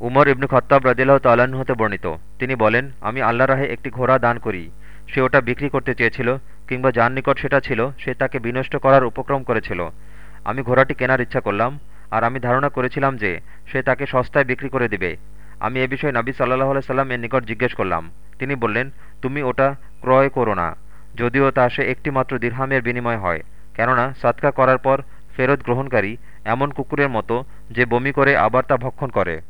উমর ইবনু খত্তাব রদিল্লাহ তাল্লাহ্ন হতে বর্ণিত। তিনি বলেন, আমি আল্লাহ রাহে একটি ঘোড়া দান করি। সে ওটা বিক্রি করতে চেয়েছিল কিংবা যার নিকট সেটা ছিল, সে তাকে বিনষ্ট করার উপক্রম করেছিল। আমি ঘোড়াটি কেনার ইচ্ছা করলাম, আর আমি ধারণা করেছিলাম যে সে তাকে সস্তায় বিক্রি করে দিবে। আমি এ বিষয়ে নাবি সাল্লাহ সাল্লাম এর নিকট জিজ্ঞেস করলাম। তিনি বললেন, তুমি ওটা ক্রয় করো না, যদিও তা সে একটি মাত্র দীর্হামের বিনিময় হয়। কেননা সাতকা করার পর ফেরত গ্রহণকারী এমন কুকুরের মতো যে বমি করে আবার তা ভক্ষণ করে।